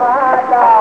माता